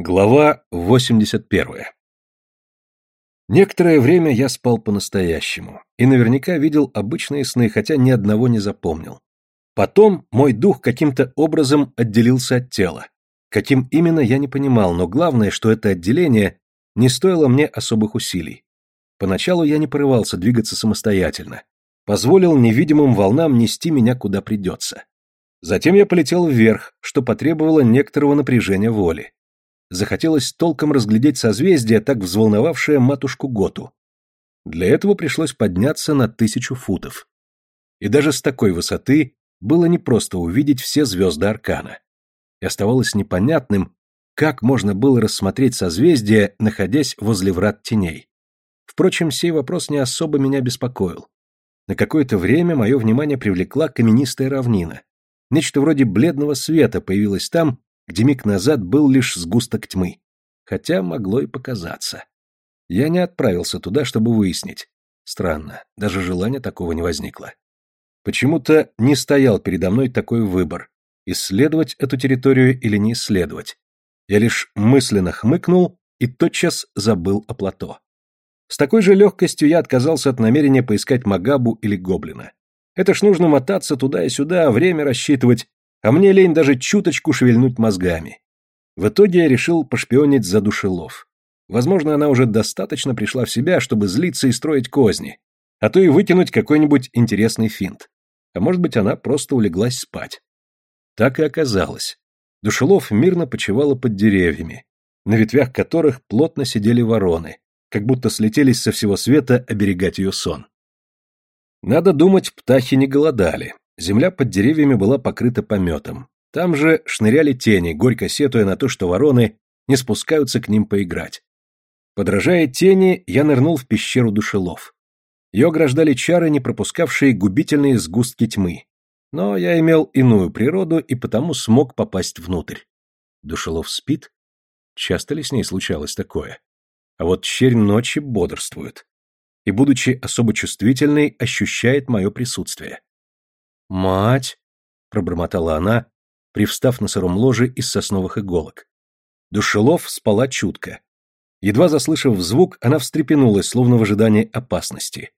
Глава 81. Некоторое время я спал по-настоящему и наверняка видел обычные сны, хотя ни одного не запомнил. Потом мой дух каким-то образом отделился от тела. Каким именно, я не понимал, но главное, что это отделение не стоило мне особых усилий. Поначалу я не порывался двигаться самостоятельно. Позволил невидимым волнам нести меня куда придется. Затем я полетел вверх, что потребовало некоторого напряжения воли захотелось толком разглядеть созвездие, так взволновавшее матушку Готу. Для этого пришлось подняться на тысячу футов. И даже с такой высоты было непросто увидеть все звезды Аркана. И оставалось непонятным, как можно было рассмотреть созвездие, находясь возле врат теней. Впрочем, сей вопрос не особо меня беспокоил. На какое-то время мое внимание привлекла каменистая равнина. Нечто вроде бледного света появилось там, где миг назад был лишь сгусток тьмы. Хотя могло и показаться. Я не отправился туда, чтобы выяснить. Странно, даже желания такого не возникло. Почему-то не стоял передо мной такой выбор – исследовать эту территорию или не исследовать. Я лишь мысленно хмыкнул и тотчас забыл о плато. С такой же легкостью я отказался от намерения поискать Магабу или Гоблина. Это ж нужно мотаться туда и сюда, время рассчитывать, а мне лень даже чуточку шевельнуть мозгами. В итоге я решил пошпионить за душелов. Возможно, она уже достаточно пришла в себя, чтобы злиться и строить козни, а то и вытянуть какой-нибудь интересный финт. А может быть, она просто улеглась спать. Так и оказалось. Душелов мирно почивала под деревьями, на ветвях которых плотно сидели вороны, как будто слетелись со всего света оберегать ее сон. Надо думать, птахи не голодали, Земля под деревьями была покрыта пометом. Там же шныряли тени, горько сетуя на то, что вороны не спускаются к ним поиграть. Подражая тени, я нырнул в пещеру душелов. Ее ограждали чары, не пропускавшие губительные сгустки тьмы. Но я имел иную природу и потому смог попасть внутрь. Душелов спит? Часто ли с ней случалось такое? А вот черь ночи бодрствует. И, будучи особо чувствительной, ощущает мое присутствие. «Мать!» — пробормотала она, привстав на сыром ложе из сосновых иголок. Душелов спала чутко. Едва заслышав звук, она встрепенулась, словно в ожидании опасности.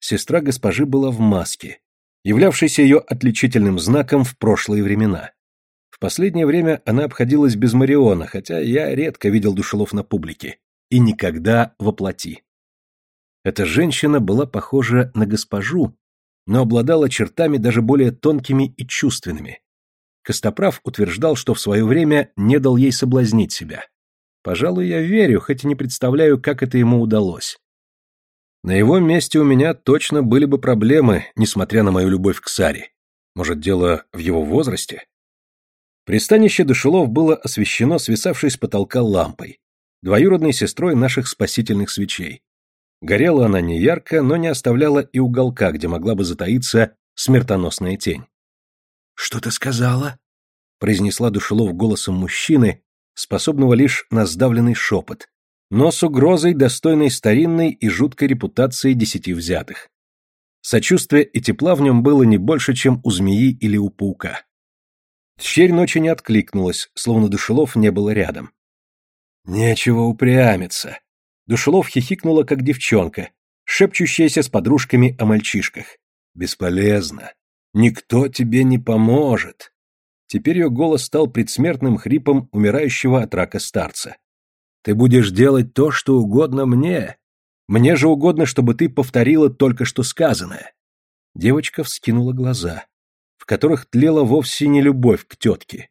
Сестра госпожи была в маске, являвшейся ее отличительным знаком в прошлые времена. В последнее время она обходилась без Мариона, хотя я редко видел душелов на публике. И никогда воплоти. Эта женщина была похожа на госпожу, но обладала чертами даже более тонкими и чувственными. Костоправ утверждал, что в свое время не дал ей соблазнить себя. Пожалуй, я верю, хоть и не представляю, как это ему удалось. На его месте у меня точно были бы проблемы, несмотря на мою любовь к Саре. Может, дело в его возрасте? Пристанище Душелов было освещено свисавшей с потолка лампой, двоюродной сестрой наших спасительных свечей. Горела она не ярко, но не оставляла и уголка, где могла бы затаиться смертоносная тень. «Что ты сказала?» — произнесла Душелов голосом мужчины, способного лишь на сдавленный шепот, но с угрозой, достойной старинной и жуткой репутации десяти взятых. Сочувствия и тепла в нем было не больше, чем у змеи или у паука. Тщерь ночи не откликнулась, словно Душелов не было рядом. «Нечего упрямиться», Душелов хихикнула, как девчонка, шепчущаяся с подружками о мальчишках. «Бесполезно. Никто тебе не поможет». Теперь ее голос стал предсмертным хрипом умирающего от рака старца. «Ты будешь делать то, что угодно мне. Мне же угодно, чтобы ты повторила только что сказанное». Девочка вскинула глаза, в которых тлела вовсе не любовь к тетке.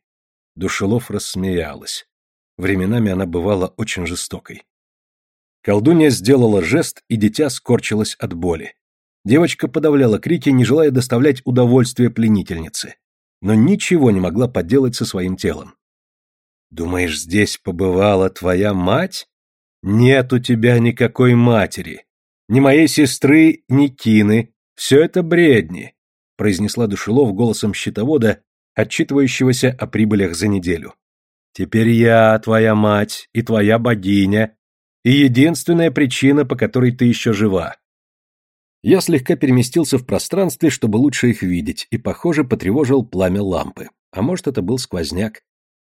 Душелов рассмеялась. Временами она бывала очень жестокой. Колдунья сделала жест, и дитя скорчилось от боли. Девочка подавляла крики, не желая доставлять удовольствие пленительнице, но ничего не могла поделать со своим телом. «Думаешь, здесь побывала твоя мать? Нет у тебя никакой матери. Ни моей сестры, ни Кины. Все это бредни», произнесла Душелов голосом щитовода, отчитывающегося о прибылях за неделю. «Теперь я твоя мать и твоя богиня, и единственная причина, по которой ты еще жива. Я слегка переместился в пространстве, чтобы лучше их видеть, и, похоже, потревожил пламя лампы. А может, это был сквозняк.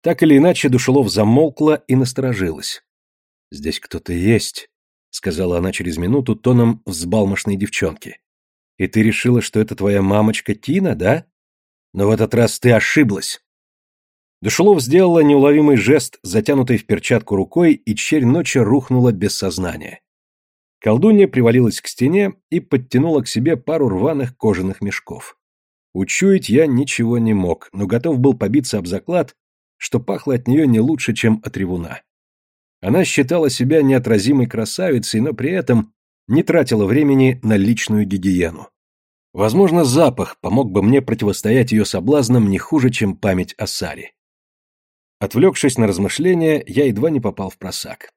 Так или иначе, Душелов замолкла и насторожилась. «Здесь кто-то есть», — сказала она через минуту тоном взбалмошной девчонки. «И ты решила, что это твоя мамочка Тина, да? Но в этот раз ты ошиблась». Душелов сделала неуловимый жест, затянутой в перчатку рукой, и черь ночи рухнула без сознания. Колдунья привалилась к стене и подтянула к себе пару рваных кожаных мешков. Учуять я ничего не мог, но готов был побиться об заклад, что пахло от нее не лучше, чем от ревуна. Она считала себя неотразимой красавицей, но при этом не тратила времени на личную гигиену. Возможно, запах помог бы мне противостоять ее соблазнам не хуже, чем память о Саре. Отвлекшись на размышления, я едва не попал в просак.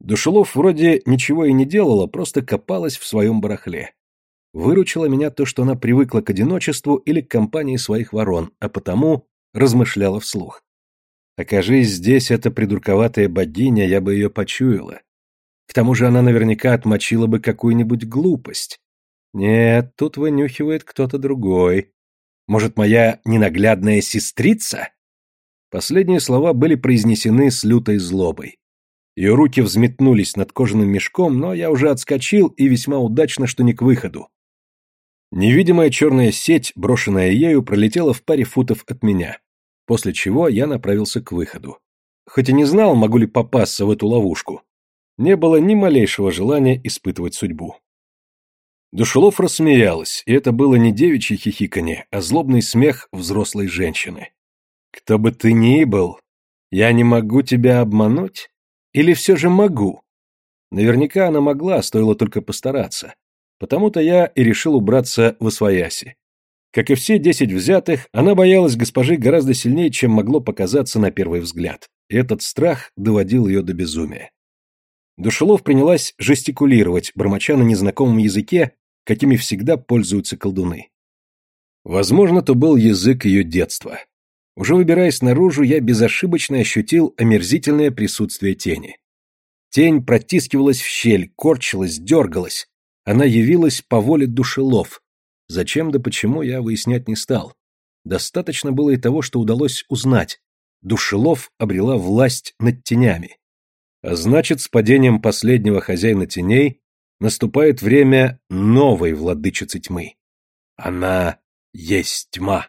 Душелов вроде ничего и не делала, просто копалась в своем барахле. Выручило меня то, что она привыкла к одиночеству или к компании своих ворон, а потому размышляла вслух. Окажись здесь эта придурковатая богиня, я бы ее почуяла. К тому же она наверняка отмочила бы какую-нибудь глупость. Нет, тут вынюхивает кто-то другой. Может, моя ненаглядная сестрица? Последние слова были произнесены с лютой злобой. Ее руки взметнулись над кожаным мешком, но я уже отскочил и весьма удачно, что не к выходу. Невидимая черная сеть, брошенная ею, пролетела в паре футов от меня после чего я направился к выходу. Хоть и не знал, могу ли попасться в эту ловушку, не было ни малейшего желания испытывать судьбу. Душелов рассмеялась, и это было не девичье хихиканье, а злобный смех взрослой женщины. «Кто бы ты ни был, я не могу тебя обмануть? Или все же могу?» Наверняка она могла, стоило только постараться. Потому-то я и решил убраться в Освояси. Как и все десять взятых, она боялась госпожи гораздо сильнее, чем могло показаться на первый взгляд. И этот страх доводил ее до безумия. Душелов принялась жестикулировать, бормоча на незнакомом языке, какими всегда пользуются колдуны. Возможно, то был язык ее детства. Уже выбираясь наружу, я безошибочно ощутил омерзительное присутствие тени. Тень протискивалась в щель, корчилась, дергалась. Она явилась по воле душелов, Зачем да почему, я выяснять не стал. Достаточно было и того, что удалось узнать. Душелов обрела власть над тенями. А значит, с падением последнего хозяина теней наступает время новой владычицы тьмы. Она есть тьма.